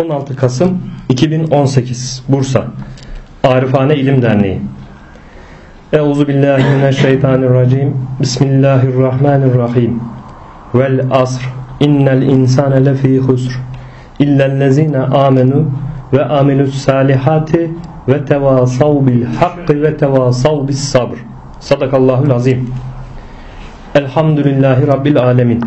16 Kasım 2018 Bursa. Arifane İlim Derneği. Euzu billahi mineşşeytanirracim. Bismillahirrahmanirrahim. Vel asr. İnnel insane lefî husr. İllellezine amenu ve amilus salihati ve tevasav bil hakkı ve tevasav bis sabr. Sadakallahul azim. Elhamdülillahi Rabbil alemin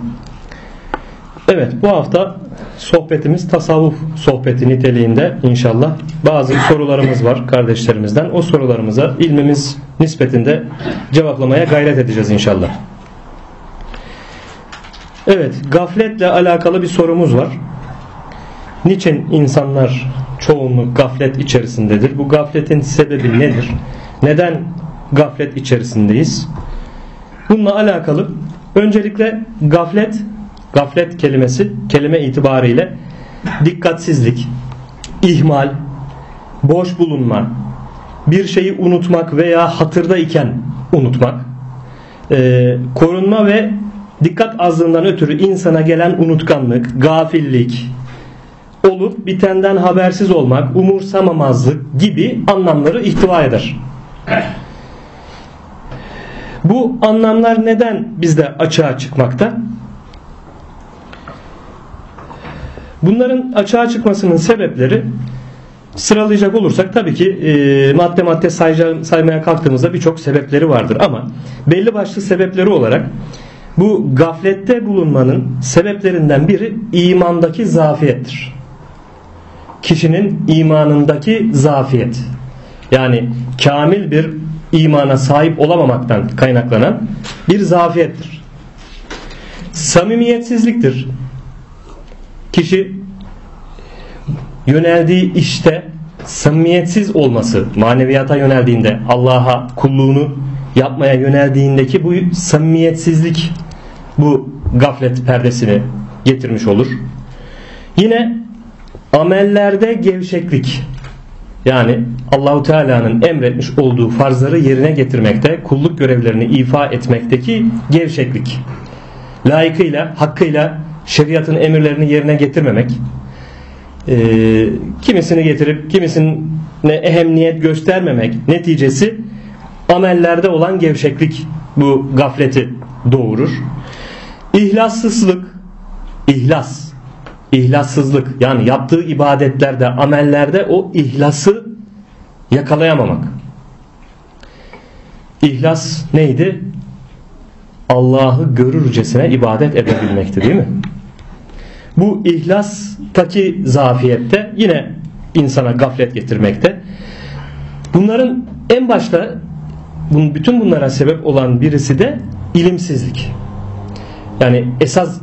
Evet bu hafta sohbetimiz tasavvuf sohbeti niteliğinde inşallah. Bazı sorularımız var kardeşlerimizden. O sorularımıza ilmimiz nispetinde cevaplamaya gayret edeceğiz inşallah. Evet gafletle alakalı bir sorumuz var. Niçin insanlar çoğunluk gaflet içerisindedir? Bu gafletin sebebi nedir? Neden gaflet içerisindeyiz? Bununla alakalı öncelikle gaflet Gaflet kelimesi kelime itibariyle dikkatsizlik, ihmal, boş bulunma, bir şeyi unutmak veya hatırda iken unutmak, e, korunma ve dikkat azlığından ötürü insana gelen unutkanlık, gafillik, olup bitenden habersiz olmak, umursamamazlık gibi anlamları ihtiva eder. Bu anlamlar neden bizde açığa çıkmakta? Bunların açığa çıkmasının sebepleri sıralayacak olursak tabii ki e, madde madde saymaya kalktığımızda birçok sebepleri vardır ama belli başlı sebepleri olarak bu gaflette bulunmanın sebeplerinden biri imandaki zafiyettir. Kişinin imanındaki zafiyet. Yani kamil bir imana sahip olamamaktan kaynaklanan bir zafiyettir. Samimiyetsizliktir kişi yöneldiği işte samimiyetsiz olması maneviyata yöneldiğinde Allah'a kulluğunu yapmaya yöneldiğindeki bu samimiyetsizlik bu gaflet perdesini getirmiş olur. Yine amellerde gevşeklik yani Allahu Teala'nın emretmiş olduğu farzları yerine getirmekte, kulluk görevlerini ifa etmekteki gevşeklik. Layıkıyla, hakkıyla şeriatın emirlerini yerine getirmemek, e, kimisini getirip kimisine ehemmiyet göstermemek neticesi amellerde olan gevşeklik bu gafleti doğurur. İhlassızlık, ihlas, ihlassızlık yani yaptığı ibadetlerde, amellerde o ihlası yakalayamamak. İhlas neydi? Allah'ı görürcesine ibadet edebilmekti değil mi? Bu ihlastaki zafiyette yine insana gaflet getirmekte. Bunların en başta bütün bunlara sebep olan birisi de ilimsizlik. Yani esas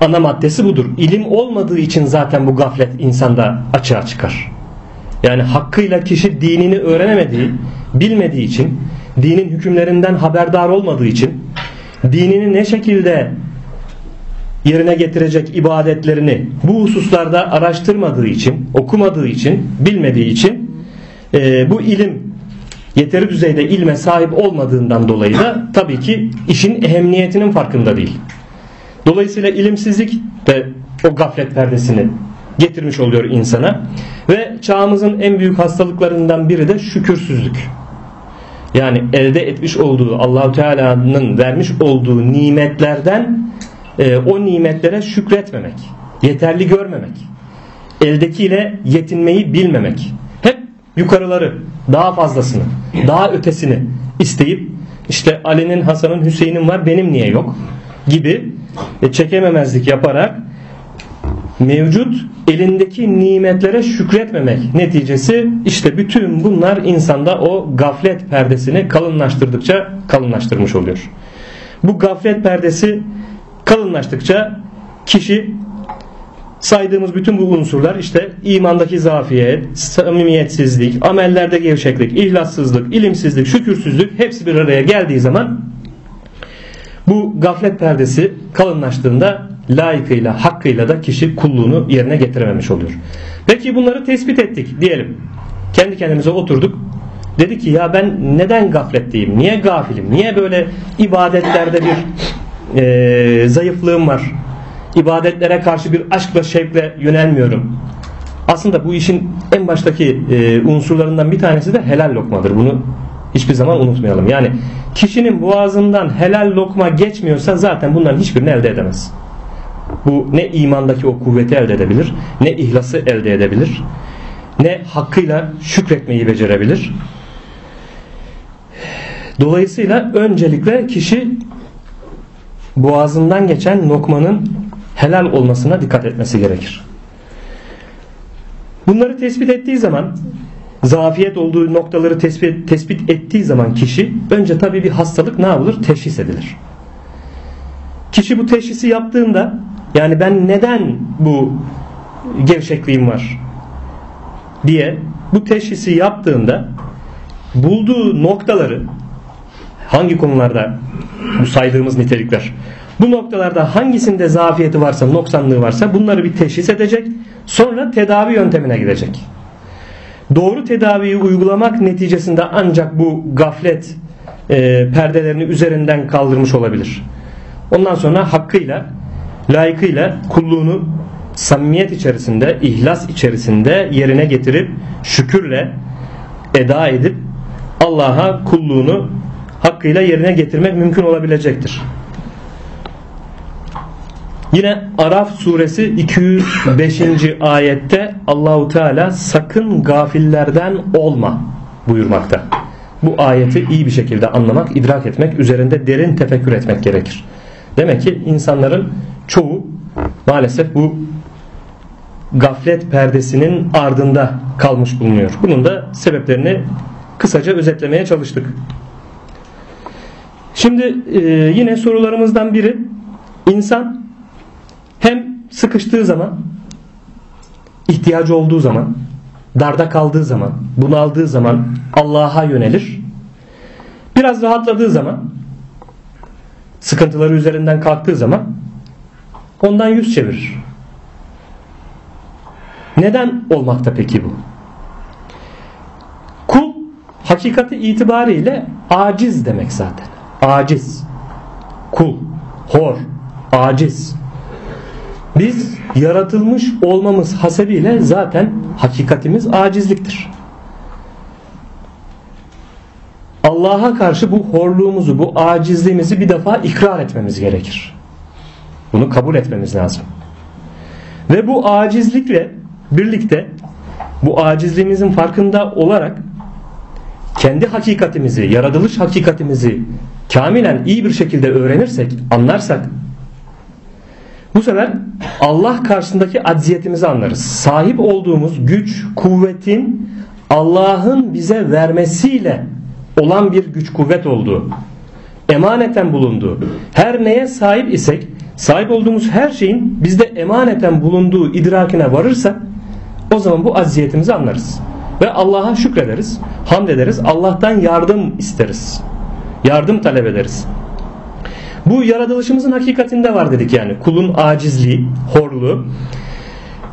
ana maddesi budur. İlim olmadığı için zaten bu gaflet insanda açığa çıkar. Yani hakkıyla kişi dinini öğrenemediği, bilmediği için, dinin hükümlerinden haberdar olmadığı için, dinini ne şekilde yerine getirecek ibadetlerini bu hususlarda araştırmadığı için, okumadığı için, bilmediği için e, bu ilim yeteri düzeyde ilme sahip olmadığından dolayı da tabii ki işin ehemmiyetinin farkında değil. Dolayısıyla ilimsizlik de o gaflet perdesini getirmiş oluyor insana. Ve çağımızın en büyük hastalıklarından biri de şükürsüzlük. Yani elde etmiş olduğu Allahu Teala'nın vermiş olduğu nimetlerden e, o nimetlere şükretmemek, yeterli görmemek, eldekiyle yetinmeyi bilmemek. Hep yukarıları, daha fazlasını, daha ötesini isteyip işte Ali'nin, Hasan'ın, Hüseyin'in var benim niye yok gibi e, çekememezlik yaparak mevcut elindeki nimetlere şükretmemek neticesi işte bütün bunlar insanda o gaflet perdesini kalınlaştırdıkça kalınlaştırmış oluyor. Bu gaflet perdesi kalınlaştıkça kişi saydığımız bütün bu unsurlar işte imandaki zafiyet, samimiyetsizlik, amellerde gevşeklik, ihlassızlık, ilimsizlik, şükürsüzlük hepsi bir araya geldiği zaman bu gaflet perdesi kalınlaştığında layıkıyla, hakkıyla da kişi kulluğunu yerine getirememiş oluyor. Peki bunları tespit ettik diyelim. Kendi kendimize oturduk. Dedi ki ya ben neden gafletteyim? Niye gafilim? Niye böyle ibadetlerde bir e, zayıflığım var. İbadetlere karşı bir aşkla şevkle yönelmiyorum. Aslında bu işin en baştaki e, unsurlarından bir tanesi de helal lokmadır. Bunu hiçbir zaman unutmayalım. Yani kişinin boğazından helal lokma geçmiyorsa zaten bunların hiçbirini elde edemez. Bu ne imandaki o kuvveti elde edebilir, ne ihlası elde edebilir, ne hakkıyla şükretmeyi becerebilir. Dolayısıyla öncelikle kişi boğazından geçen lokmanın helal olmasına dikkat etmesi gerekir. Bunları tespit ettiği zaman zafiyet olduğu noktaları tespit, tespit ettiği zaman kişi önce tabii bir hastalık ne yapılır? Teşhis edilir. Kişi bu teşhisi yaptığında yani ben neden bu gevşekliğim var diye bu teşhisi yaptığında bulduğu noktaları hangi konularda bu saydığımız nitelikler. Bu noktalarda hangisinde zafiyeti varsa noksanlığı varsa bunları bir teşhis edecek sonra tedavi yöntemine gidecek. Doğru tedaviyi uygulamak neticesinde ancak bu gaflet e, perdelerini üzerinden kaldırmış olabilir. Ondan sonra hakkıyla layıkıyla kulluğunu samimiyet içerisinde, ihlas içerisinde yerine getirip şükürle eda edip Allah'a kulluğunu hakkıyla yerine getirmek mümkün olabilecektir. Yine Araf suresi 205. ayette Allahu Teala sakın gafillerden olma buyurmakta. Bu ayeti iyi bir şekilde anlamak, idrak etmek, üzerinde derin tefekkür etmek gerekir. Demek ki insanların çoğu maalesef bu gaflet perdesinin ardında kalmış bulunuyor. Bunun da sebeplerini kısaca özetlemeye çalıştık. Şimdi e, yine sorularımızdan biri insan hem sıkıştığı zaman ihtiyacı olduğu zaman darda kaldığı zaman bunaldığı zaman Allah'a yönelir. Biraz rahatladığı zaman sıkıntıları üzerinden kalktığı zaman ondan yüz çevirir. Neden olmakta peki bu? Kul hakikati itibariyle aciz demek zaten. Aciz. Kul, hor, aciz. Biz yaratılmış olmamız hasebiyle zaten hakikatimiz acizliktir. Allah'a karşı bu horluğumuzu, bu acizliğimizi bir defa ikrar etmemiz gerekir. Bunu kabul etmemiz lazım. Ve bu acizlikle birlikte bu acizliğimizin farkında olarak kendi hakikatimizi, yaratılış hakikatimizi kamilen iyi bir şekilde öğrenirsek, anlarsak bu sefer Allah karşısındaki acziyetimizi anlarız. Sahip olduğumuz güç, kuvvetin Allah'ın bize vermesiyle olan bir güç kuvvet olduğu, emaneten bulunduğu, her neye sahip isek, sahip olduğumuz her şeyin bizde emaneten bulunduğu idrakine varırsak o zaman bu aziyetimizi anlarız. Ve Allah'a şükrederiz, hamd ederiz, Allah'tan yardım isteriz. Yardım talep ederiz. Bu yaratılışımızın hakikatinde var dedik yani. Kulun acizliği, horluğu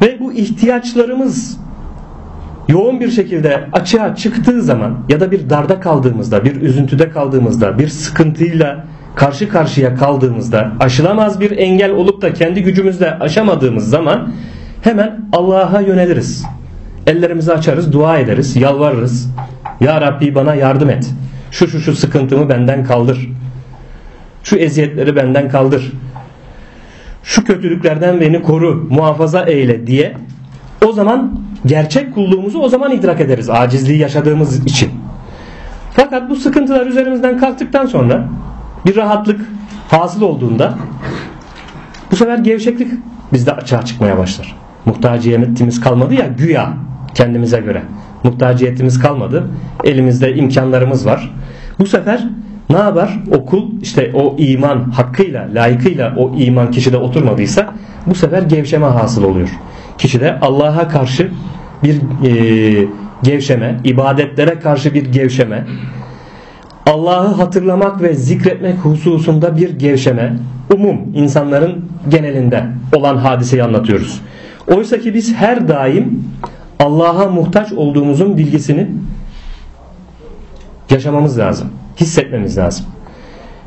ve bu ihtiyaçlarımız yoğun bir şekilde açığa çıktığı zaman ya da bir darda kaldığımızda, bir üzüntüde kaldığımızda, bir sıkıntıyla karşı karşıya kaldığımızda, aşılamaz bir engel olup da kendi gücümüzle aşamadığımız zaman hemen Allah'a yöneliriz. Ellerimizi açarız, dua ederiz, yalvarırız. Ya Rabbi bana yardım et. Şu şu şu sıkıntımı benden kaldır. Şu eziyetleri benden kaldır. Şu kötülüklerden beni koru, muhafaza eyle diye o zaman gerçek kulluğumuzu o zaman idrak ederiz acizliği yaşadığımız için. Fakat bu sıkıntılar üzerimizden kalktıktan sonra bir rahatlık hasıl olduğunda bu sefer gevşeklik bizde açığa çıkmaya başlar. Muhtaciyetimiz kalmadı ya güya kendimize göre. Muhtaciyetimiz kalmadı. Elimizde imkanlarımız var. Bu sefer ne yapar? Okul işte o iman hakkıyla, layıkıyla o iman kişide oturmadıysa bu sefer gevşeme hasıl oluyor. Kişide Allah'a karşı bir e, gevşeme, ibadetlere karşı bir gevşeme, Allah'ı hatırlamak ve zikretmek hususunda bir gevşeme, umum insanların genelinde olan hadiseyi anlatıyoruz. Oysa ki biz her daim Allah'a muhtaç olduğumuzun bilgisini yaşamamız lazım. Hissetmemiz lazım.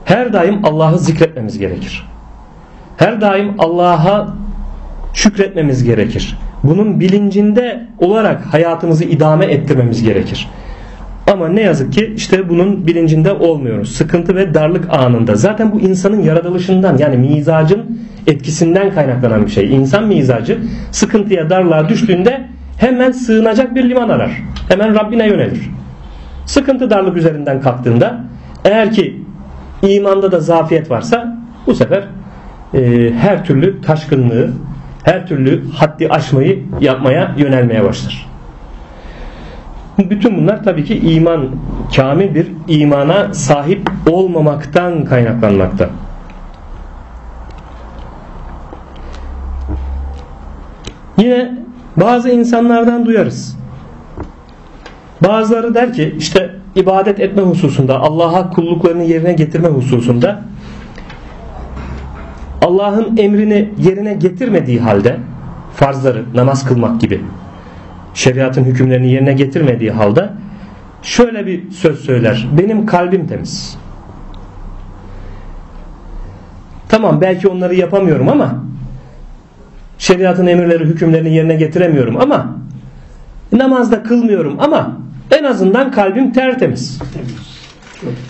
Her daim Allah'ı zikretmemiz gerekir. Her daim Allah'a şükretmemiz gerekir. bunun bilincinde olarak hayatımızı idame ettirmemiz gerekir. Ama ne yazık ki işte bunun bilincinde olmuyoruz. Sıkıntı ve darlık anında. Zaten bu insanın yaratılışından yani mizacın etkisinden kaynaklanan bir şey. İnsan mizacı sıkıntıya darlığa düştüğünde hemen sığınacak bir liman arar. Hemen Rabbine yönelir. Sıkıntı darlık üzerinden kalktığında eğer ki imanda da zafiyet varsa bu sefer e, her türlü taşkınlığı, her türlü haddi aşmayı yapmaya yönelmeye başlar. Bütün bunlar tabii ki iman, kamil bir imana sahip olmamaktan kaynaklanmakta. Yine bazı insanlardan duyarız. Bazıları der ki işte ibadet etme hususunda, Allah'a kulluklarını yerine getirme hususunda Allah'ın emrini yerine getirmediği halde farzları namaz kılmak gibi şeriatın hükümlerini yerine getirmediği halde şöyle bir söz söyler. Benim kalbim temiz. Tamam belki onları yapamıyorum ama şeriatın emirleri hükümlerini yerine getiremiyorum ama namazda kılmıyorum ama en azından kalbim tertemiz.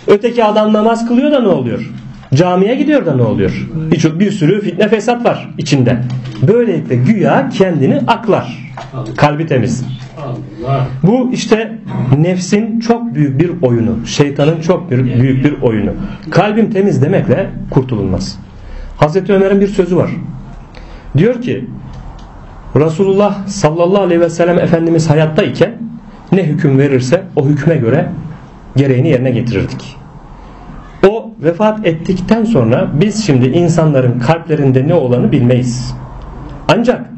Öteki adam namaz kılıyor da ne oluyor? Camiye gidiyor da ne oluyor? Birçok bir sürü fitne fesat var içinde. Böylelikle güya kendini aklar. Kalbi temiz. Bu işte nefsin çok büyük bir oyunu. Şeytanın çok büyük bir oyunu. Kalbim temiz demekle kurtulunmaz. Hazreti Ömer'in bir sözü var. Diyor ki Resulullah sallallahu aleyhi ve sellem Efendimiz hayattayken ne hüküm verirse o hükme göre gereğini yerine getirirdik. O vefat ettikten sonra biz şimdi insanların kalplerinde ne olanı bilmeyiz. Ancak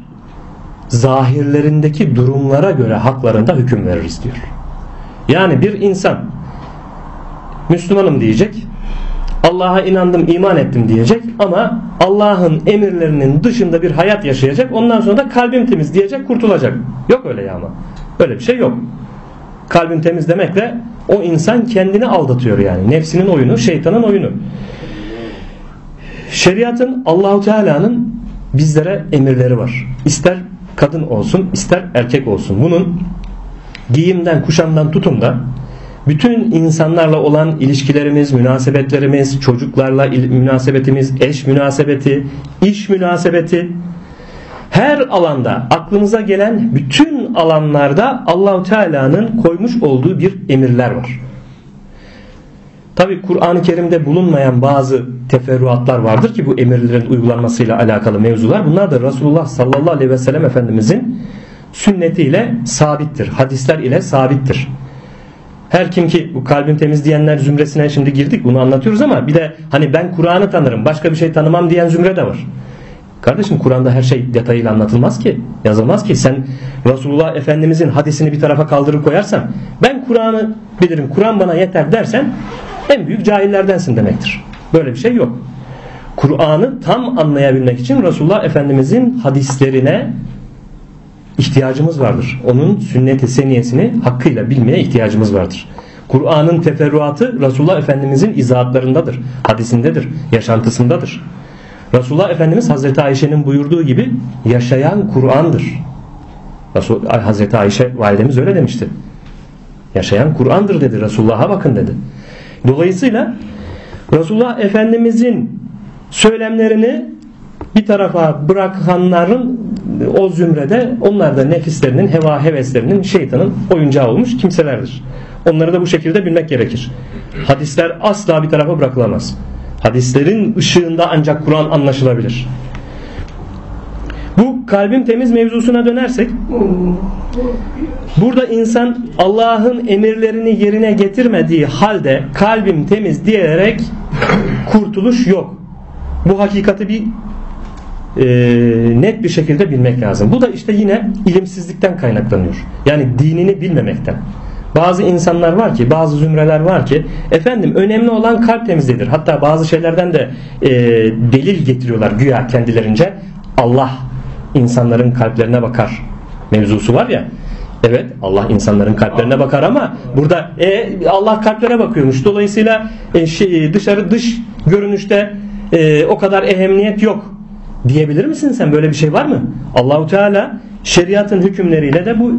zahirlerindeki durumlara göre haklarında hüküm veririz diyor. Yani bir insan Müslümanım diyecek, Allah'a inandım, iman ettim diyecek ama Allah'ın emirlerinin dışında bir hayat yaşayacak. Ondan sonra da kalbim temiz diyecek, kurtulacak. Yok öyle ya ama. Öyle bir şey yok. Kalbin temiz demekle o insan kendini aldatıyor yani. Nefsinin oyunu, şeytanın oyunu. Şeriatın Allahu Teala'nın bizlere emirleri var. İster kadın olsun, ister erkek olsun. Bunun giyimden, kuşamdan tutun da bütün insanlarla olan ilişkilerimiz, münasebetlerimiz, çocuklarla münasebetimiz, eş münasebeti, iş münasebeti her alanda aklımıza gelen bütün alanlarda Allahu Teala'nın koymuş olduğu bir emirler var. Tabi Kur'an-ı Kerim'de bulunmayan bazı teferruatlar vardır ki bu emirlerin uygulanmasıyla alakalı mevzular. Bunlar da Resulullah sallallahu aleyhi ve sellem Efendimizin sünnetiyle sabittir. Hadisler ile sabittir. Her kim ki bu kalbin temiz diyenler zümresine şimdi girdik bunu anlatıyoruz ama bir de hani ben Kur'an'ı tanırım başka bir şey tanımam diyen zümre de var. Kardeşim Kur'an'da her şey detayıyla anlatılmaz ki. Yazılmaz ki. Sen Resulullah Efendimizin hadisini bir tarafa kaldırıp koyarsan ben Kur'an'ı bilirim. Kur'an bana yeter dersen en büyük cahillerdensin demektir. Böyle bir şey yok. Kur'an'ı tam anlayabilmek için Resulullah Efendimizin hadislerine ihtiyacımız vardır. Onun sünnet-i seniyesini hakkıyla bilmeye ihtiyacımız vardır. Kur'an'ın teferruatı Resulullah Efendimizin izahatlarındadır, hadisindedir, yaşantısındadır. Resulullah Efendimiz Hazreti Ayşe'nin buyurduğu gibi yaşayan Kur'an'dır. Resul, Hazreti Ayşe validemiz öyle demişti. Yaşayan Kur'an'dır dedi. Resulullah'a bakın dedi. Dolayısıyla Resulullah Efendimizin söylemlerini bir tarafa bırakanların o zümrede onlar da nefislerinin, heva heveslerinin, şeytanın oyuncağı olmuş kimselerdir. Onları da bu şekilde bilmek gerekir. Hadisler asla bir tarafa bırakılamaz. Hadislerin ışığında ancak Kur'an anlaşılabilir. Bu kalbim temiz mevzusuna dönersek burada insan Allah'ın emirlerini yerine getirmediği halde kalbim temiz diyerek kurtuluş yok. Bu hakikati bir e, net bir şekilde bilmek lazım. Bu da işte yine ilimsizlikten kaynaklanıyor. Yani dinini bilmemekten. Bazı insanlar var ki, bazı zümreler var ki efendim önemli olan kalp temizliğidir. Hatta bazı şeylerden de e, delil getiriyorlar güya kendilerince. Allah insanların kalplerine bakar mevzusu var ya. Evet Allah insanların kalplerine bakar ama burada e, Allah kalplere bakıyormuş. Dolayısıyla e, şey, dışarı dış görünüşte e, o kadar ehemmiyet yok diyebilir misin sen? Böyle bir şey var mı? Allahu Teala şeriatın hükümleriyle de bu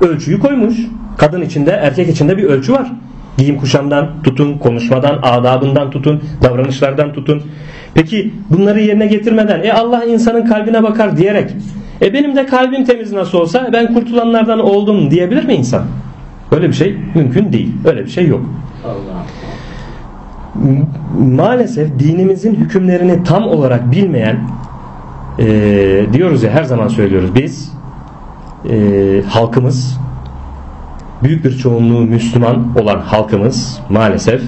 ölçüyü koymuş. Kadın içinde erkek içinde bir ölçü var. Giyim kuşamdan tutun, konuşmadan, adabından tutun, davranışlardan tutun. Peki bunları yerine getirmeden e Allah insanın kalbine bakar diyerek e benim de kalbim temiz nasıl olsa ben kurtulanlardan oldum diyebilir mi insan? Öyle bir şey mümkün değil. Öyle bir şey yok. Allah. Maalesef dinimizin hükümlerini tam olarak bilmeyen e, diyoruz ya her zaman söylüyoruz biz e, halkımız büyük bir çoğunluğu Müslüman olan halkımız maalesef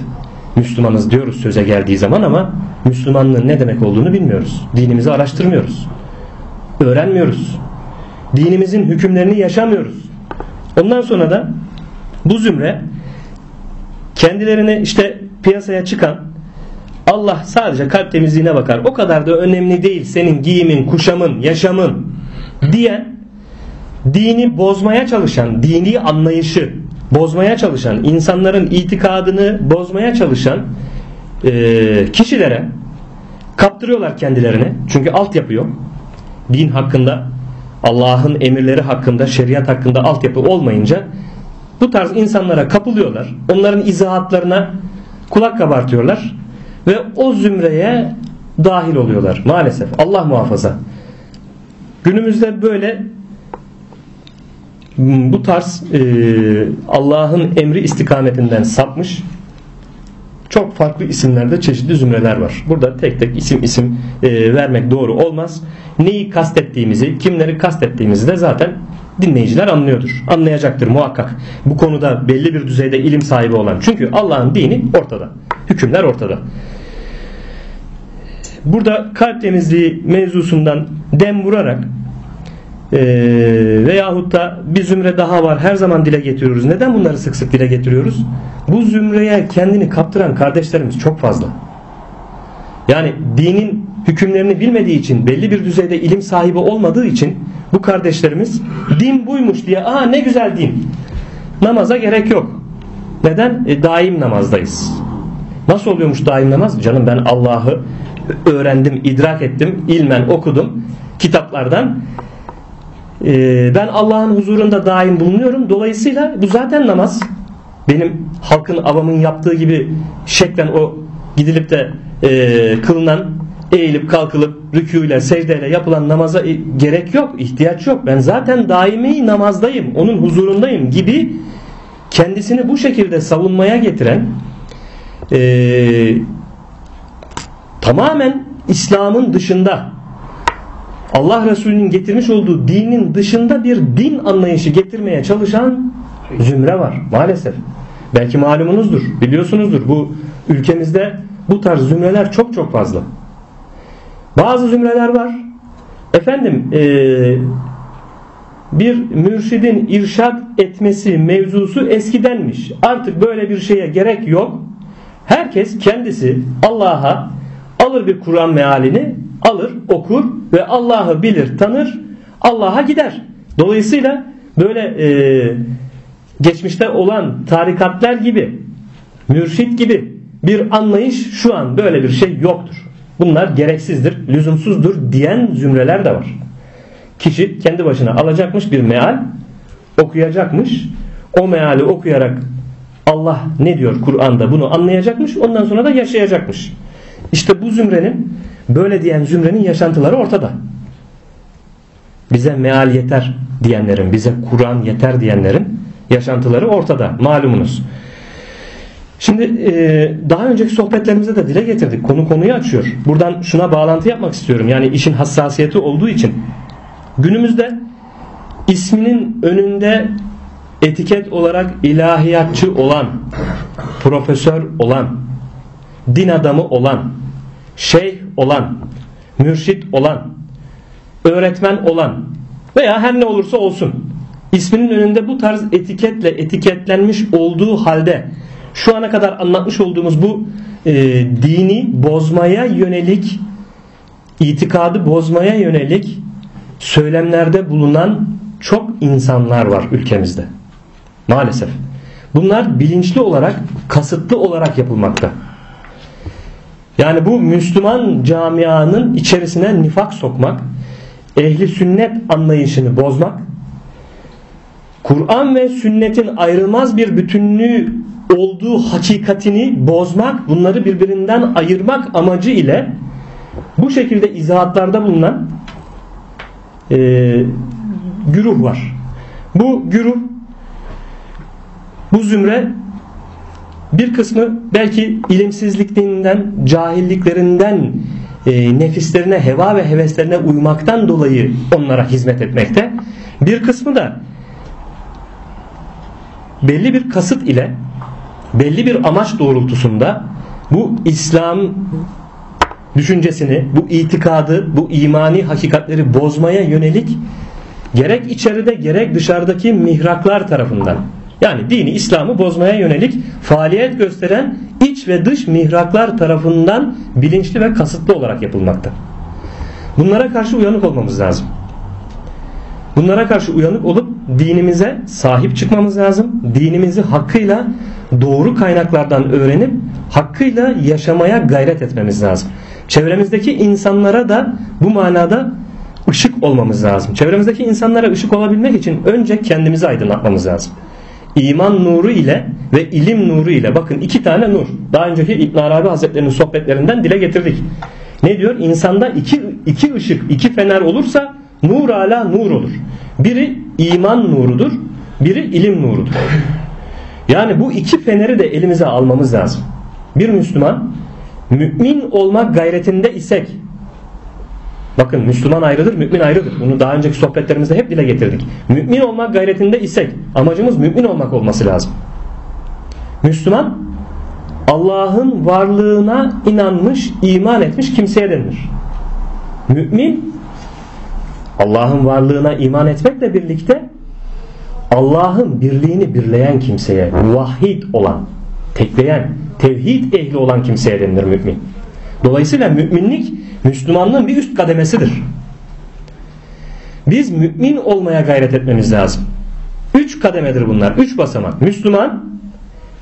Müslümanız diyoruz söze geldiği zaman ama Müslümanlığın ne demek olduğunu bilmiyoruz. Dinimizi araştırmıyoruz. Öğrenmiyoruz. Dinimizin hükümlerini yaşamıyoruz. Ondan sonra da bu zümre kendilerini işte piyasaya çıkan Allah sadece kalp temizliğine bakar. O kadar da önemli değil senin giyimin, kuşamın, yaşamın diyen dini bozmaya çalışan, dini anlayışı bozmaya çalışan, insanların itikadını bozmaya çalışan e, kişilere kaptırıyorlar kendilerini. Çünkü altyapı yok. Din hakkında, Allah'ın emirleri hakkında, şeriat hakkında altyapı olmayınca bu tarz insanlara kapılıyorlar. Onların izahatlarına kulak kabartıyorlar ve o zümreye dahil oluyorlar maalesef. Allah muhafaza. Günümüzde böyle bu tarz e, Allah'ın emri istikametinden sapmış çok farklı isimlerde çeşitli zümreler var. Burada tek tek isim isim e, vermek doğru olmaz. Neyi kastettiğimizi, kimleri kastettiğimizi de zaten dinleyiciler anlıyordur. Anlayacaktır muhakkak. Bu konuda belli bir düzeyde ilim sahibi olan. Çünkü Allah'ın dini ortada. Hükümler ortada. Burada kalp temizliği mevzusundan dem vurarak e, veyahut da bir zümre daha var her zaman dile getiriyoruz. Neden bunları sık sık dile getiriyoruz? Bu zümreye kendini kaptıran kardeşlerimiz çok fazla. Yani dinin hükümlerini bilmediği için belli bir düzeyde ilim sahibi olmadığı için bu kardeşlerimiz din buymuş diye aa ne güzel din namaza gerek yok. Neden? E, daim namazdayız. Nasıl oluyormuş daim namaz? Canım ben Allah'ı öğrendim, idrak ettim, ilmen okudum kitaplardan. E, ben Allah'ın huzurunda daim bulunuyorum. Dolayısıyla bu zaten namaz. Benim halkın avamın yaptığı gibi şeklen o gidilip de e, kılınan eğilip kalkılıp rükûyle secdeyle yapılan namaza gerek yok, ihtiyaç yok. Ben zaten daimi namazdayım, onun huzurundayım gibi kendisini bu şekilde savunmaya getiren e, tamamen İslam'ın dışında Allah Resulü'nün getirmiş olduğu dinin dışında bir din anlayışı getirmeye çalışan zümre var maalesef. Belki malumunuzdur, biliyorsunuzdur. Bu ülkemizde bu tarz zümreler çok çok fazla. Bazı zümreler var. Efendim e, bir mürşidin irşad etmesi mevzusu eskidenmiş. Artık böyle bir şeye gerek yok. Herkes kendisi Allah'a alır bir Kur'an mealini alır okur ve Allah'ı bilir tanır Allah'a gider. Dolayısıyla böyle e, geçmişte olan tarikatlar gibi mürşit gibi bir anlayış şu an böyle bir şey yoktur. Bunlar gereksizdir, lüzumsuzdur diyen zümreler de var. Kişi kendi başına alacakmış bir meal, okuyacakmış. O meali okuyarak Allah ne diyor Kur'an'da bunu anlayacakmış. Ondan sonra da yaşayacakmış. İşte bu zümrenin böyle diyen zümrenin yaşantıları ortada. Bize meal yeter diyenlerin, bize Kur'an yeter diyenlerin yaşantıları ortada. Malumunuz. Şimdi e, daha önceki sohbetlerimizde de dile getirdik. Konu konuyu açıyor. Buradan şuna bağlantı yapmak istiyorum. Yani işin hassasiyeti olduğu için. Günümüzde isminin önünde etiket olarak ilahiyatçı olan, profesör olan, din adamı olan, şeyh olan, mürşit olan, öğretmen olan veya her ne olursa olsun isminin önünde bu tarz etiketle etiketlenmiş olduğu halde şu ana kadar anlatmış olduğumuz bu e, dini bozmaya yönelik itikadı bozmaya yönelik söylemlerde bulunan çok insanlar var ülkemizde. Maalesef. Bunlar bilinçli olarak, kasıtlı olarak yapılmakta. Yani bu Müslüman camianın içerisine nifak sokmak, ehli sünnet anlayışını bozmak, Kur'an ve sünnetin ayrılmaz bir bütünlüğü olduğu hakikatini bozmak, bunları birbirinden ayırmak amacı ile bu şekilde izahatlarda bulunan e, güruh var. Bu güruh bu zümre bir kısmı belki ilimsizliklerinden, cahilliklerinden, e, nefislerine, heva ve heveslerine uymaktan dolayı onlara hizmet etmekte. Bir kısmı da belli bir kasıt ile belli bir amaç doğrultusunda bu İslam düşüncesini, bu itikadı, bu imani hakikatleri bozmaya yönelik gerek içeride gerek dışarıdaki mihraklar tarafından yani dini İslam'ı bozmaya yönelik faaliyet gösteren iç ve dış mihraklar tarafından bilinçli ve kasıtlı olarak yapılmakta. Bunlara karşı uyanık olmamız lazım. Bunlara karşı uyanık olup dinimize sahip çıkmamız lazım. Dinimizi hakkıyla doğru kaynaklardan öğrenip hakkıyla yaşamaya gayret etmemiz lazım. Çevremizdeki insanlara da bu manada ışık olmamız lazım. Çevremizdeki insanlara ışık olabilmek için önce kendimizi aydınlatmamız lazım. İman nuru ile ve ilim nuru ile bakın iki tane nur. Daha önceki İbn Arabi Hazretlerinin sohbetlerinden dile getirdik. Ne diyor? İnsanda iki, iki ışık, iki fener olursa nur ala nur olur. Biri iman nurudur, biri ilim nurudur. Yani bu iki feneri de elimize almamız lazım. Bir Müslüman mümin olmak gayretinde isek Bakın Müslüman ayrıdır, mümin ayrıdır. Bunu daha önceki sohbetlerimizde hep dile getirdik. Mümin olmak gayretinde isek amacımız mümin olmak olması lazım. Müslüman Allah'ın varlığına inanmış, iman etmiş kimseye denir. Mümin Allah'ın varlığına iman etmekle birlikte Allah'ın birliğini birleyen kimseye, vahid olan, tekleyen, tevhid ehli olan kimseye denilir mümin. Dolayısıyla müminlik Müslümanlığın bir üst kademesidir. Biz mümin olmaya gayret etmemiz lazım. Üç kademedir bunlar. Üç basamak. Müslüman,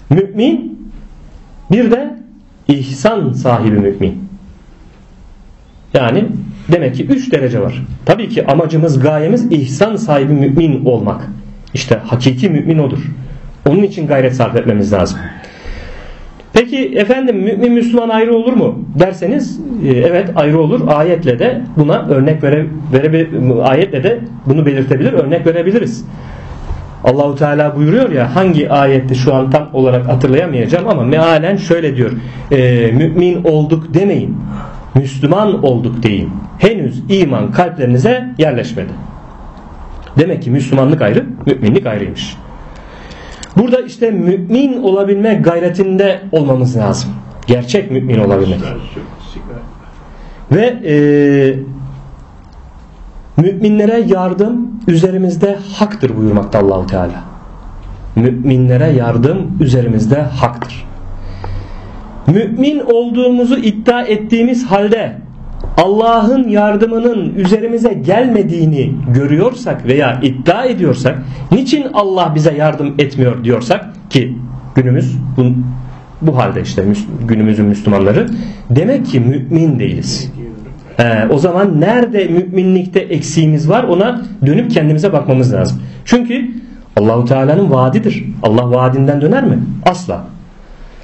mümin, bir de ihsan sahibi mümin. Yani demek ki üç derece var. Tabii ki amacımız, gayemiz ihsan sahibi mümin olmak. İşte hakiki mümin odur. Onun için gayret sarf etmemiz lazım. Peki efendim mümin Müslüman ayrı olur mu derseniz e, evet ayrı olur. Ayetle de buna örnek vere, vere ayetle de bunu belirtebilir, örnek verebiliriz. Allahu Teala buyuruyor ya hangi ayette şu an tam olarak hatırlayamayacağım ama mealen şöyle diyor. E, mümin olduk demeyin. Müslüman olduk deyin. Henüz iman kalplerinize yerleşmedi. Demek ki Müslümanlık ayrı, müminlik ayrıymış. Burada işte mümin olabilme gayretinde olmamız lazım. Gerçek mümin olabilmek. Ve e, müminlere yardım üzerimizde haktır buyurmakta Allahu Teala. Müminlere yardım üzerimizde haktır. Mümin olduğumuzu iddia ettiğimiz halde Allah'ın yardımının üzerimize gelmediğini görüyorsak veya iddia ediyorsak niçin Allah bize yardım etmiyor diyorsak ki günümüz bu, bu halde işte günümüzün Müslümanları demek ki mümin değiliz. Ee, o zaman nerede müminlikte eksiğimiz var ona dönüp kendimize bakmamız lazım. Çünkü Allahu Teala'nın vaadidir. Allah vaadinden döner mi? Asla.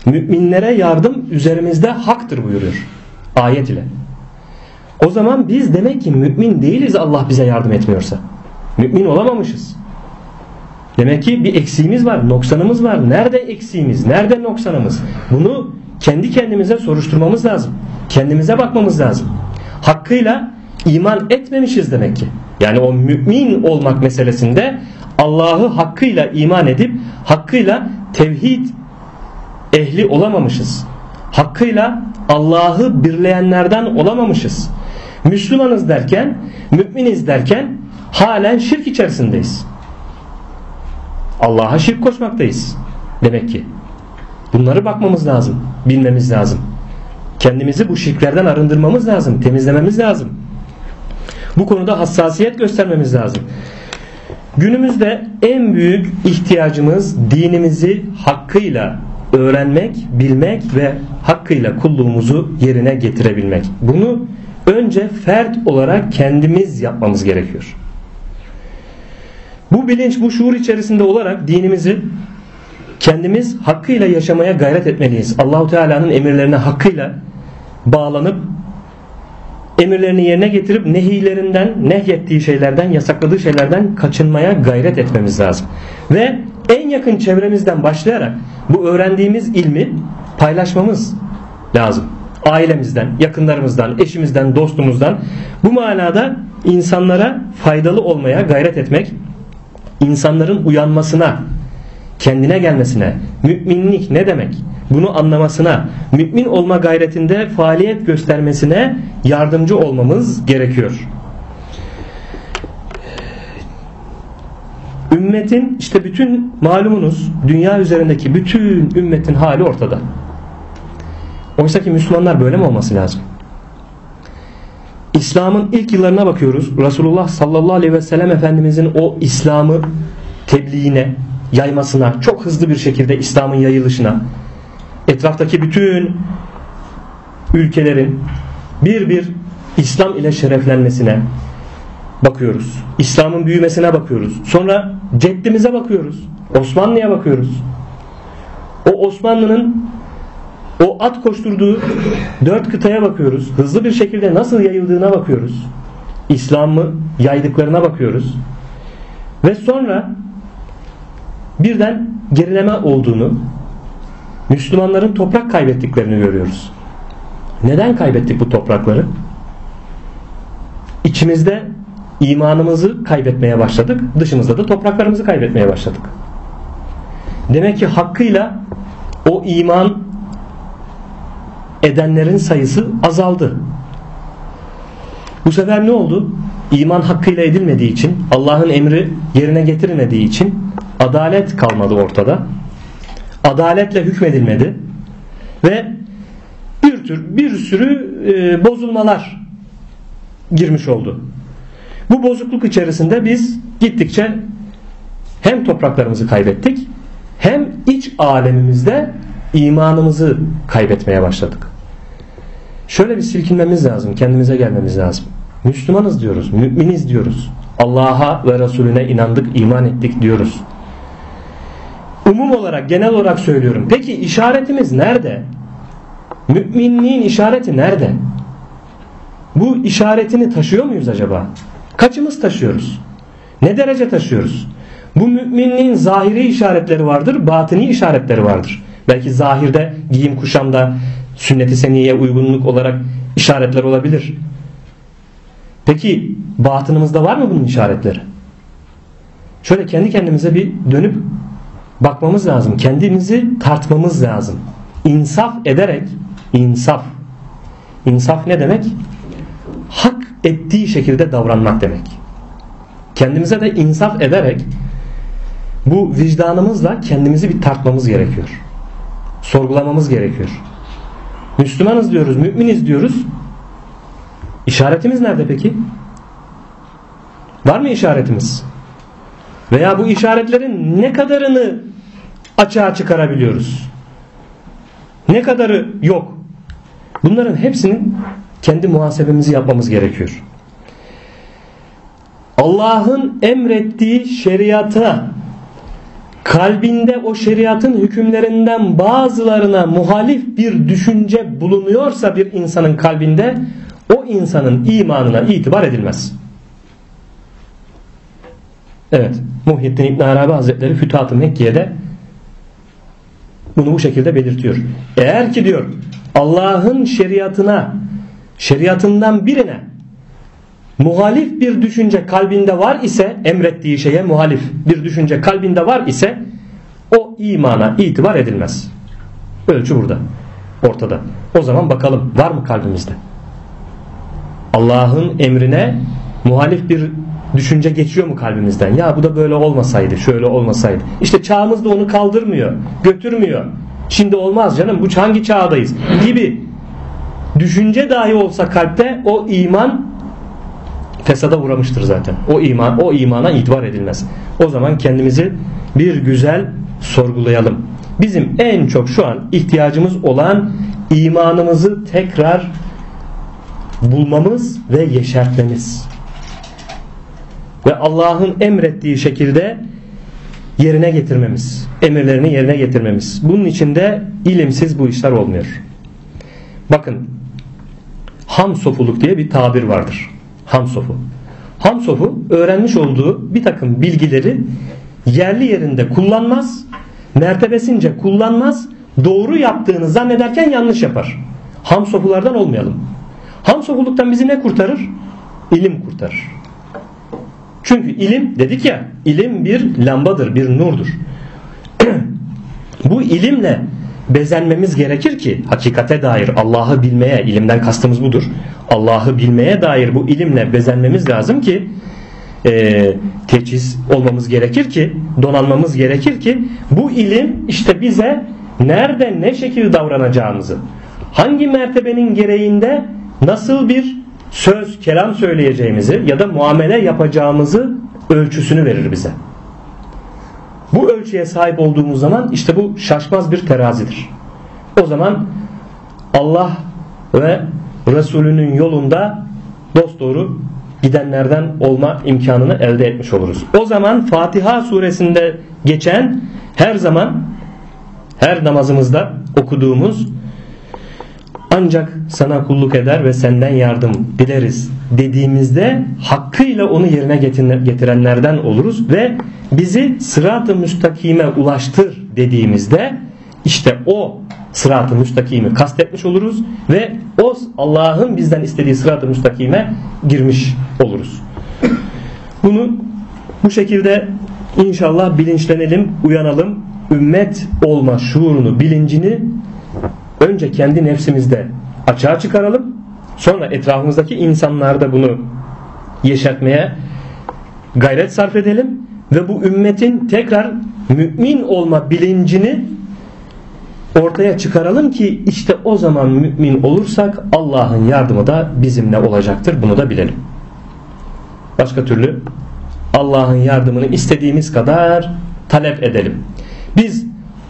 Müminlere yardım üzerimizde haktır buyuruyor. Ayet ile. O zaman biz demek ki mümin değiliz Allah bize yardım etmiyorsa. Mümin olamamışız. Demek ki bir eksiğimiz var, noksanımız var. Nerede eksiğimiz, nerede noksanımız? Bunu kendi kendimize soruşturmamız lazım. Kendimize bakmamız lazım. Hakkıyla iman etmemişiz demek ki. Yani o mümin olmak meselesinde Allah'ı hakkıyla iman edip hakkıyla tevhid ehli olamamışız. Hakkıyla Allah'ı birleyenlerden olamamışız. Müslümanız derken, müminiz derken halen şirk içerisindeyiz. Allah'a şirk koşmaktayız. Demek ki. Bunları bakmamız lazım. Bilmemiz lazım. Kendimizi bu şirklerden arındırmamız lazım. Temizlememiz lazım. Bu konuda hassasiyet göstermemiz lazım. Günümüzde en büyük ihtiyacımız dinimizi hakkıyla öğrenmek, bilmek ve hakkıyla kulluğumuzu yerine getirebilmek. Bunu önce fert olarak kendimiz yapmamız gerekiyor. Bu bilinç, bu şuur içerisinde olarak dinimizi kendimiz hakkıyla yaşamaya gayret etmeliyiz. Allahu Teala'nın emirlerine hakkıyla bağlanıp emirlerini yerine getirip nehilerinden, nehyettiği şeylerden, yasakladığı şeylerden kaçınmaya gayret etmemiz lazım. Ve en yakın çevremizden başlayarak bu öğrendiğimiz ilmi paylaşmamız lazım. Ailemizden, yakınlarımızdan, eşimizden, dostumuzdan bu manada insanlara faydalı olmaya gayret etmek, insanların uyanmasına, kendine gelmesine, müminlik ne demek? Bunu anlamasına, mümin olma gayretinde faaliyet göstermesine yardımcı olmamız gerekiyor. Ümmetin işte bütün malumunuz dünya üzerindeki bütün ümmetin hali ortada. Oysa ki Müslümanlar böyle mi olması lazım? İslam'ın ilk yıllarına bakıyoruz. Resulullah sallallahu aleyhi ve sellem Efendimizin o İslam'ı tebliğine, yaymasına, çok hızlı bir şekilde İslam'ın yayılışına, etraftaki bütün ülkelerin bir bir İslam ile şereflenmesine bakıyoruz. İslam'ın büyümesine bakıyoruz. Sonra ceddimize bakıyoruz. Osmanlı'ya bakıyoruz. O Osmanlı'nın o at koşturduğu dört kıtaya bakıyoruz. Hızlı bir şekilde nasıl yayıldığına bakıyoruz. İslam'ı yaydıklarına bakıyoruz. Ve sonra birden gerileme olduğunu, Müslümanların toprak kaybettiklerini görüyoruz. Neden kaybettik bu toprakları? İçimizde imanımızı kaybetmeye başladık. Dışımızda da topraklarımızı kaybetmeye başladık. Demek ki hakkıyla o iman edenlerin sayısı azaldı. Bu sefer ne oldu? İman hakkıyla edilmediği için, Allah'ın emri yerine getirilmediği için adalet kalmadı ortada. Adaletle hükmedilmedi ve bir tür bir sürü e, bozulmalar girmiş oldu. Bu bozukluk içerisinde biz gittikçe hem topraklarımızı kaybettik hem iç alemimizde imanımızı kaybetmeye başladık. Şöyle bir silkinmemiz lazım, kendimize gelmemiz lazım. Müslümanız diyoruz, müminiz diyoruz. Allah'a ve Resulüne inandık, iman ettik diyoruz. Umum olarak, genel olarak söylüyorum. Peki işaretimiz nerede? Müminliğin işareti nerede? Bu işaretini taşıyor muyuz acaba? Kaçımız taşıyoruz? Ne derece taşıyoruz? Bu müminliğin zahiri işaretleri vardır, batini işaretleri vardır. Belki zahirde giyim kuşamda sünnet-i seniyeye uygunluk olarak işaretler olabilir. Peki batınımızda var mı bunun işaretleri? Şöyle kendi kendimize bir dönüp bakmamız lazım. Kendimizi tartmamız lazım. İnsaf ederek insaf. İnsaf ne demek? Hak ettiği şekilde davranmak demek. Kendimize de insaf ederek bu vicdanımızla kendimizi bir tartmamız gerekiyor. Sorgulamamız gerekiyor. Müslümanız diyoruz, müminiz diyoruz. İşaretimiz nerede peki? Var mı işaretimiz? Veya bu işaretlerin ne kadarını açığa çıkarabiliyoruz? Ne kadarı yok? Bunların hepsinin kendi muhasebemizi yapmamız gerekiyor. Allah'ın emrettiği şeriata kalbinde o şeriatın hükümlerinden bazılarına muhalif bir düşünce bulunuyorsa bir insanın kalbinde o insanın imanına itibar edilmez. Evet. Muhyiddin İbn Arabi Hazretleri Fütuhat-ı Mekke'de bunu bu şekilde belirtiyor. Eğer ki diyor Allah'ın şeriatına şeriatından birine muhalif bir düşünce kalbinde var ise emrettiği şeye muhalif bir düşünce kalbinde var ise o imana itibar edilmez. Ölçü burada. Ortada. O zaman bakalım var mı kalbimizde? Allah'ın emrine muhalif bir düşünce geçiyor mu kalbimizden? Ya bu da böyle olmasaydı, şöyle olmasaydı. İşte çağımız da onu kaldırmıyor, götürmüyor. Şimdi olmaz canım bu hangi çağdayız gibi düşünce dahi olsa kalpte o iman fesada uğramıştır zaten. O iman o imana itibar edilmez. O zaman kendimizi bir güzel sorgulayalım. Bizim en çok şu an ihtiyacımız olan imanımızı tekrar bulmamız ve yeşertmemiz. Ve Allah'ın emrettiği şekilde yerine getirmemiz. Emirlerini yerine getirmemiz. Bunun içinde ilimsiz bu işler olmuyor. Bakın ham sofuluk diye bir tabir vardır. Ham sofu. Ham sofu öğrenmiş olduğu bir takım bilgileri yerli yerinde kullanmaz, mertebesince kullanmaz, doğru yaptığını zannederken yanlış yapar. Ham sofulardan olmayalım. Ham sofuluktan bizi ne kurtarır? İlim kurtarır. Çünkü ilim dedik ya ilim bir lambadır, bir nurdur. Bu ilimle bezenmemiz gerekir ki hakikate dair Allah'ı bilmeye, ilimden kastımız budur. Allah'ı bilmeye dair bu ilimle bezenmemiz lazım ki e, teçhiz olmamız gerekir ki donanmamız gerekir ki bu ilim işte bize nerede ne şekilde davranacağımızı hangi mertebenin gereğinde nasıl bir söz kelam söyleyeceğimizi ya da muamele yapacağımızı ölçüsünü verir bize. Bu ölçüye sahip olduğumuz zaman işte bu şaşmaz bir terazidir. O zaman Allah ve Resulünün yolunda dosdoğru gidenlerden olma imkanını elde etmiş oluruz. O zaman Fatiha suresinde geçen her zaman her namazımızda okuduğumuz ancak sana kulluk eder ve senden yardım dileriz dediğimizde hakkıyla onu yerine getirenlerden oluruz ve bizi sırat-ı müstakime ulaştır dediğimizde işte o sırat-ı müstakimi kastetmiş oluruz ve o Allah'ın bizden istediği sırat-ı müstakime girmiş oluruz. Bunu bu şekilde inşallah bilinçlenelim, uyanalım. Ümmet olma şuurunu, bilincini önce kendi nefsimizde açığa çıkaralım. Sonra etrafımızdaki insanlarda bunu yeşertmeye gayret sarf edelim ve bu ümmetin tekrar mümin olma bilincini ortaya çıkaralım ki işte o zaman mümin olursak Allah'ın yardımı da bizimle olacaktır. Bunu da bilelim. Başka türlü Allah'ın yardımını istediğimiz kadar talep edelim.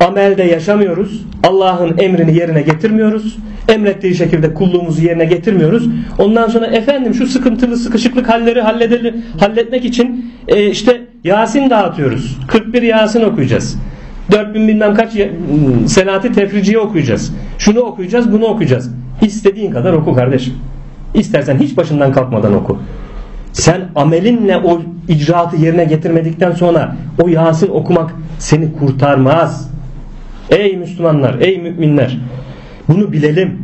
Amelde yaşamıyoruz. Allah'ın emrini yerine getirmiyoruz. Emrettiği şekilde kulluğumuzu yerine getirmiyoruz. Ondan sonra efendim şu sıkıntılı sıkışıklık halleri halledelim, halletmek için e, işte Yasin dağıtıyoruz. 41 Yasin okuyacağız. 4000 bilmem kaç senati tefriciye okuyacağız. Şunu okuyacağız, bunu okuyacağız. İstediğin kadar oku kardeşim. İstersen hiç başından kalkmadan oku. Sen amelinle o icraatı yerine getirmedikten sonra o Yasin okumak seni kurtarmaz. Ey Müslümanlar, ey müminler bunu bilelim.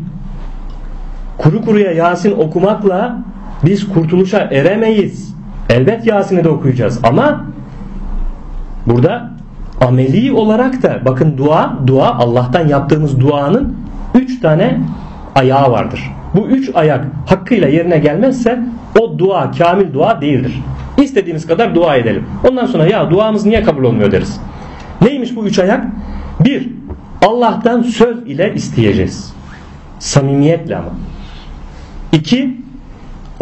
Kuru kuruya Yasin okumakla biz kurtuluşa eremeyiz. Elbet Yasin'i de okuyacağız ama burada ameli olarak da bakın dua, dua Allah'tan yaptığımız duanın üç tane ayağı vardır. Bu üç ayak hakkıyla yerine gelmezse o dua kamil dua değildir. İstediğimiz kadar dua edelim. Ondan sonra ya duamız niye kabul olmuyor deriz. Neymiş bu üç ayak? Bir, Allah'tan söz ile isteyeceğiz. Samimiyetle ama. İki,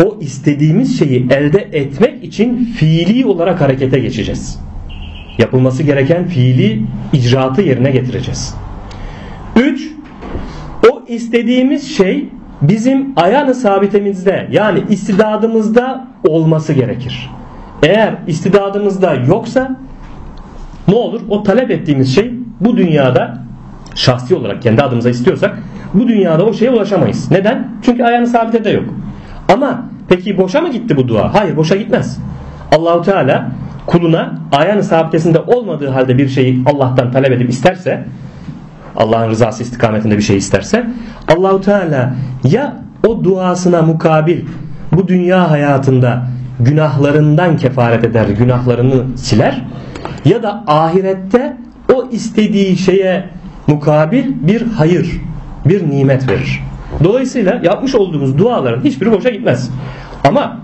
o istediğimiz şeyi elde etmek için fiili olarak harekete geçeceğiz. Yapılması gereken fiili icraatı yerine getireceğiz. Üç, o istediğimiz şey bizim ayağını sabitemizde yani istidadımızda olması gerekir. Eğer istidadımızda yoksa ne olur? O talep ettiğimiz şey bu dünyada şahsi olarak kendi adımıza istiyorsak bu dünyada o şeye ulaşamayız. Neden? Çünkü ayağını sabitede yok. Ama peki boşa mı gitti bu dua? Hayır boşa gitmez. Allahu Teala kuluna ayağını sabitesinde olmadığı halde bir şeyi Allah'tan talep edip isterse Allah'ın rızası istikametinde bir şey isterse Allahu Teala ya o duasına mukabil bu dünya hayatında günahlarından kefaret eder, günahlarını siler ya da ahirette o istediği şeye mukabil bir hayır, bir nimet verir. Dolayısıyla yapmış olduğumuz duaların hiçbiri boşa gitmez. Ama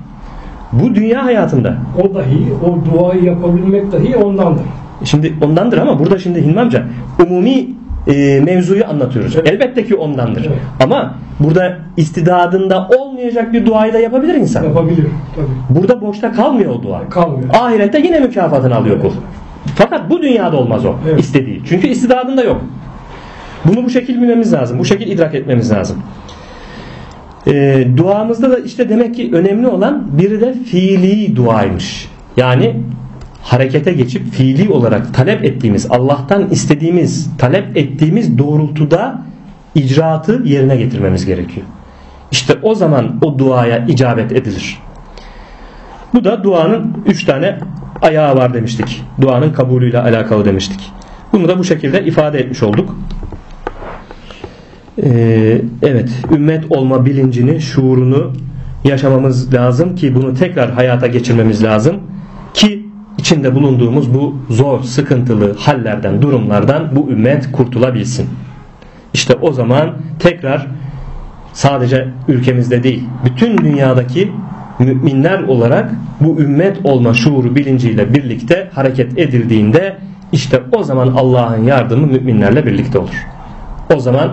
bu dünya hayatında o dahi o duayı yapabilmek dahi ondandır. Şimdi ondandır ama burada şimdi Hilmi amca umumi e, mevzuyu anlatıyoruz. Evet. Elbette ki ondandır. Evet. Ama burada istidadında olmayacak bir duayı da yapabilir insan. Yapabilir. Tabii. Burada boşta kalmıyor o dua. Kalmıyor. Ahirette yine mükafatını alıyor evet. kul. Fakat bu dünyada olmaz o evet. istediği. Çünkü istidadında yok. Bunu bu şekil bilmemiz lazım. Bu şekil idrak etmemiz lazım. E, duamızda da işte demek ki önemli olan biri de fiili duaymış. Yani harekete geçip fiili olarak talep ettiğimiz, Allah'tan istediğimiz, talep ettiğimiz doğrultuda icraatı yerine getirmemiz gerekiyor. İşte o zaman o duaya icabet edilir. Bu da duanın üç tane ayağı var demiştik. Duanın kabulüyle alakalı demiştik. Bunu da bu şekilde ifade etmiş olduk. Ee, evet, ümmet olma bilincini, şuurunu yaşamamız lazım ki bunu tekrar hayata geçirmemiz lazım ki içinde bulunduğumuz bu zor, sıkıntılı hallerden, durumlardan bu ümmet kurtulabilsin. İşte o zaman tekrar sadece ülkemizde değil, bütün dünyadaki müminler olarak bu ümmet olma şuuru bilinciyle birlikte hareket edildiğinde işte o zaman Allah'ın yardımı müminlerle birlikte olur. O zaman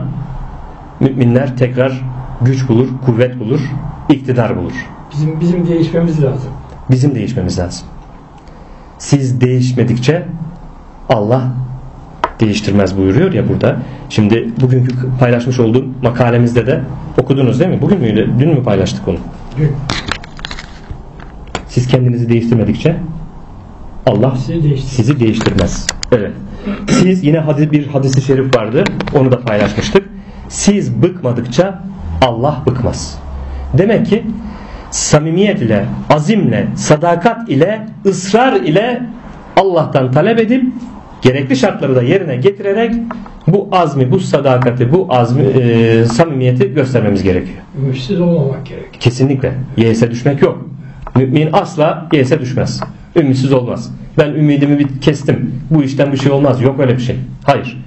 müminler tekrar güç bulur, kuvvet bulur, iktidar bulur. Bizim bizim değişmemiz lazım. Bizim değişmemiz lazım. Siz değişmedikçe Allah değiştirmez buyuruyor ya burada. Şimdi bugünkü paylaşmış olduğum makalemizde de okudunuz değil mi? Bugün müydü? Dün mü paylaştık onu? Dün Siz kendinizi değiştirmedikçe Allah sizi değişti. sizi değiştirmez. Evet. Siz yine hadis bir hadisi şerif vardı. Onu da paylaşmıştık. Siz bıkmadıkça Allah bıkmaz. Demek ki samimiyet ile, azimle, sadakat ile, ısrar ile Allah'tan talep edip gerekli şartları da yerine getirerek bu azmi, bu sadakati, bu azmi, e, samimiyeti göstermemiz gerekiyor. Ümitsiz olmamak gerek. Kesinlikle. Yese düşmek yok. Mümin asla yese düşmez. Ümitsiz olmaz. Ben ümidimi bir kestim. Bu işten bir şey olmaz. Yok öyle bir şey. Hayır.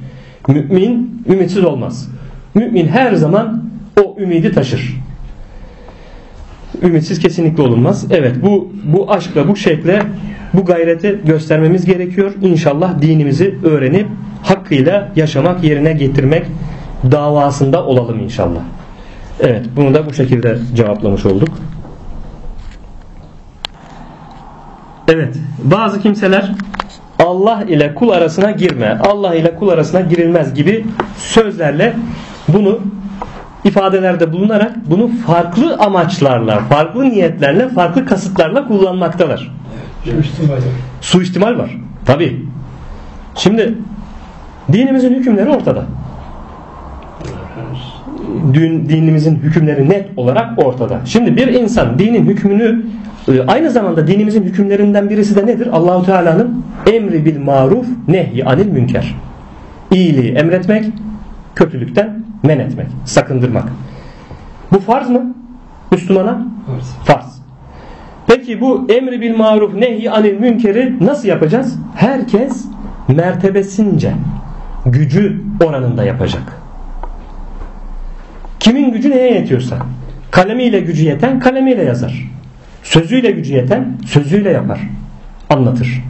Mümin ümitsiz olmaz. Mümin her zaman o ümidi taşır. Ümitsiz kesinlikle olunmaz. Evet bu bu aşkla bu şekle bu gayreti göstermemiz gerekiyor. İnşallah dinimizi öğrenip hakkıyla yaşamak yerine getirmek davasında olalım inşallah. Evet bunu da bu şekilde cevaplamış olduk. Evet bazı kimseler Allah ile kul arasına girme, Allah ile kul arasına girilmez gibi sözlerle bunu ifadelerde bulunarak bunu farklı amaçlarla, farklı niyetlerle, farklı kasıtlarla kullanmaktalar. Şu ihtimalle. Suistimal var. Tabi. Şimdi dinimizin hükümleri ortada. Din, dinimizin hükümleri net olarak ortada. Şimdi bir insan dinin hükmünü e, aynı zamanda dinimizin hükümlerinden birisi de nedir? Allahu Teala'nın emri bil maruf nehy anil münker. İyiliği emretmek, kötülükten men etmek, sakındırmak. Bu farz mı? Müslümana farz. Peki bu emri bil maruf nehy anil münkeri nasıl yapacağız? Herkes mertebesince gücü oranında yapacak. Kimin gücü neye yetiyorsa kalemiyle gücü yeten kalemiyle yazar. Sözüyle gücü yeten sözüyle yapar. Anlatır.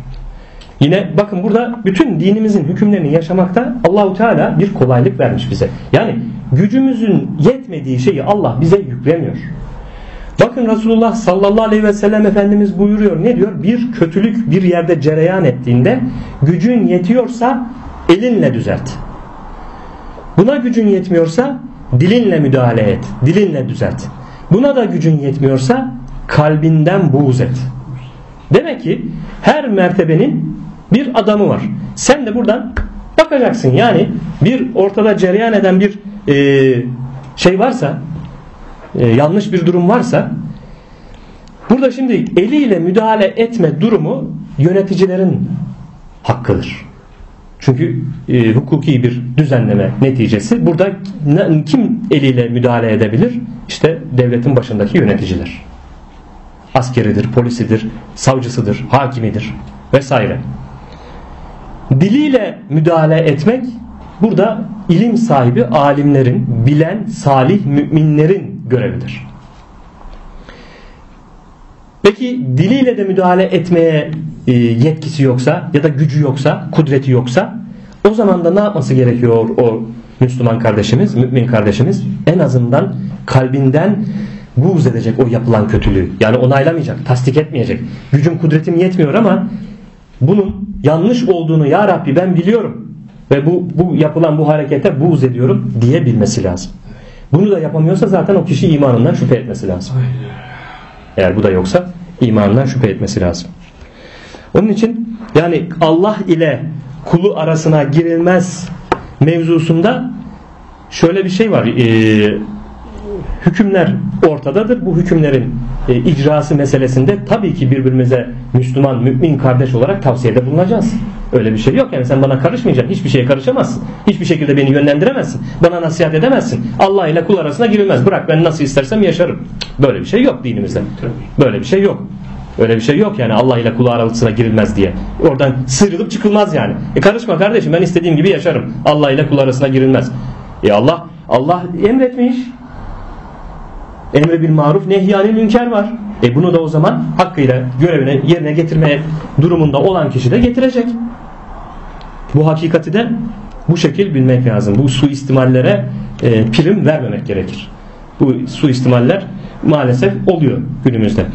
Yine bakın burada bütün dinimizin hükümlerini yaşamakta Allahu Teala bir kolaylık vermiş bize. Yani gücümüzün yetmediği şeyi Allah bize yüklemiyor. Bakın Resulullah sallallahu aleyhi ve sellem Efendimiz buyuruyor. Ne diyor? Bir kötülük bir yerde cereyan ettiğinde gücün yetiyorsa elinle düzelt. Buna gücün yetmiyorsa dilinle müdahale et. Dilinle düzelt. Buna da gücün yetmiyorsa kalbinden buğz et. Demek ki her mertebenin bir adamı var. Sen de buradan bakacaksın. Yani bir ortada cereyan eden bir e, şey varsa e, yanlış bir durum varsa burada şimdi eliyle müdahale etme durumu yöneticilerin hakkıdır. Çünkü e, hukuki bir düzenleme neticesi burada kim eliyle müdahale edebilir? İşte devletin başındaki yöneticiler. Askeridir, polisidir, savcısıdır, hakimidir vesaire. Diliyle müdahale etmek burada ilim sahibi alimlerin, bilen salih müminlerin görevidir. Peki diliyle de müdahale etmeye e, yetkisi yoksa ya da gücü yoksa, kudreti yoksa o zaman da ne yapması gerekiyor o Müslüman kardeşimiz, mümin kardeşimiz? En azından kalbinden buğz edecek o yapılan kötülüğü. Yani onaylamayacak, tasdik etmeyecek. Gücüm kudretim yetmiyor ama bunun yanlış olduğunu ya Rabbi ben biliyorum ve bu, bu yapılan bu harekete buğz ediyorum diyebilmesi lazım. Bunu da yapamıyorsa zaten o kişi imanından şüphe etmesi lazım. Eğer bu da yoksa imanından şüphe etmesi lazım. Onun için yani Allah ile kulu arasına girilmez mevzusunda şöyle bir şey var. Ee, hükümler ortadadır. Bu hükümlerin e, icrası meselesinde tabii ki birbirimize Müslüman, mümin kardeş olarak tavsiyede bulunacağız. Öyle bir şey yok yani sen bana karışmayacaksın. Hiçbir şeye karışamazsın. Hiçbir şekilde beni yönlendiremezsin. Bana nasihat edemezsin. Allah ile kul arasına girilmez. Bırak ben nasıl istersem yaşarım. Böyle bir şey yok dinimizde. Böyle bir şey yok. Öyle bir şey yok yani Allah ile kul arasına girilmez diye. Oradan sıyrılıp çıkılmaz yani. E karışma kardeşim ben istediğim gibi yaşarım. Allah ile kul arasına girilmez. E Allah Allah emretmiş. Emre bil maruf nehyani münker var. E bunu da o zaman hakkıyla görevine yerine getirmeye durumunda olan kişi de getirecek. Bu hakikati de bu şekil bilmek lazım. Bu suistimallere e, prim vermemek gerekir. Bu suistimaller maalesef oluyor günümüzde.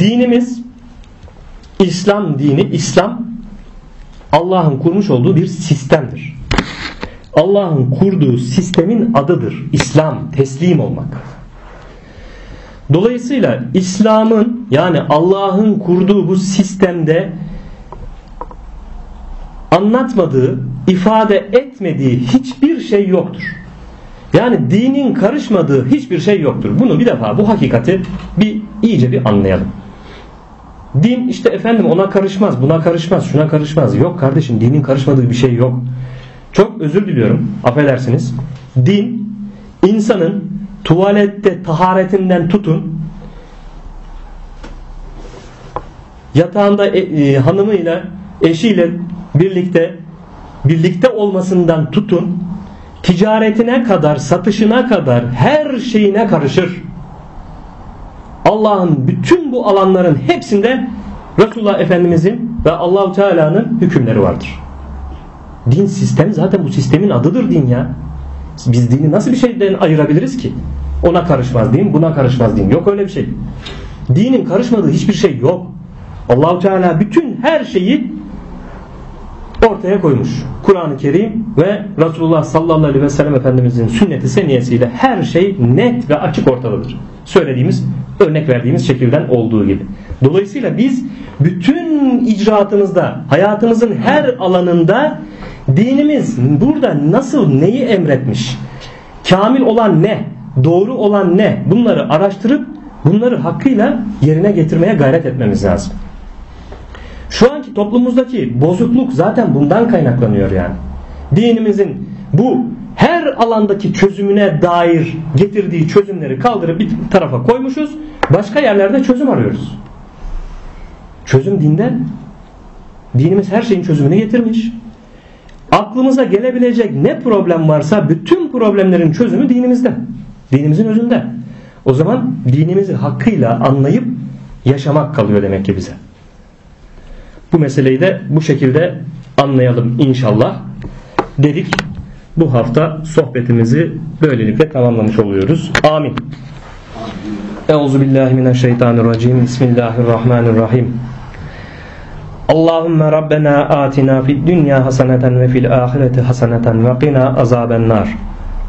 Dinimiz İslam dini, İslam Allah'ın kurmuş olduğu bir sistemdir. Allah'ın kurduğu sistemin adıdır. İslam, teslim olmak. Dolayısıyla İslam'ın yani Allah'ın kurduğu bu sistemde anlatmadığı, ifade etmediği hiçbir şey yoktur. Yani dinin karışmadığı hiçbir şey yoktur. Bunu bir defa bu hakikati bir iyice bir anlayalım. Din işte efendim ona karışmaz, buna karışmaz, şuna karışmaz. Yok kardeşim dinin karışmadığı bir şey yok. Çok özür diliyorum, affedersiniz. Din insanın tuvalette taharetinden tutun yatağında e, e, hanımıyla eşiyle birlikte birlikte olmasından tutun ticaretine kadar satışına kadar her şeyine karışır. Allah'ın bütün bu alanların hepsinde Resulullah Efendimizin ve Allahu Teala'nın hükümleri vardır. Din sistem zaten bu sistemin adıdır din ya. Biz dini nasıl bir şeyden ayırabiliriz ki? Ona karışmaz din, buna karışmaz din. Yok öyle bir şey. Dinin karışmadığı hiçbir şey yok. Allahu Teala bütün her şeyi ortaya koymuş. Kur'an-ı Kerim ve Resulullah sallallahu aleyhi ve sellem Efendimizin sünneti seniyesiyle her şey net ve açık ortadadır. Söylediğimiz, örnek verdiğimiz şekilden olduğu gibi. Dolayısıyla biz bütün icraatımızda, hayatımızın her alanında dinimiz burada nasıl neyi emretmiş? Kamil olan ne? Doğru olan ne? Bunları araştırıp bunları hakkıyla yerine getirmeye gayret etmemiz lazım. Şu anki toplumumuzdaki bozukluk zaten bundan kaynaklanıyor yani. Dinimizin bu her alandaki çözümüne dair getirdiği çözümleri kaldırıp bir tarafa koymuşuz. Başka yerlerde çözüm arıyoruz. Çözüm dinden. Dinimiz her şeyin çözümünü getirmiş. Aklımıza gelebilecek ne problem varsa bütün problemlerin çözümü dinimizde. Dinimizin özünde. O zaman dinimizi hakkıyla anlayıp yaşamak kalıyor demek ki bize. Bu meseleyi de bu şekilde anlayalım inşallah dedik. Bu hafta sohbetimizi böylelikle tamamlamış oluyoruz. Amin. Euzu billahi mineşşeytanirracim. Bismillahirrahmanirrahim. Allahümme Rabbena atina fid dünya haseneten ve fil ahireti haseneten ve qina azaben nar.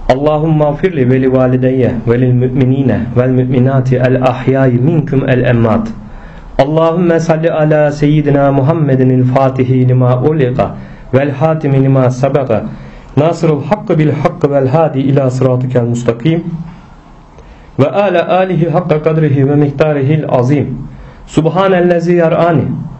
Allahümme afirli ve li valideyye ve lil müminine vel müminati el ahyayi minkum el emmat. Allahümme salli ala seyyidina Muhammedin fatihi lima ulika vel hatimi lima sabaka nasırul hakkı bil hakkı vel hadi ila sıratikel mustakim ve ala alihi hakka kadrihi ve miktarihil azim subhanellezi yar'ani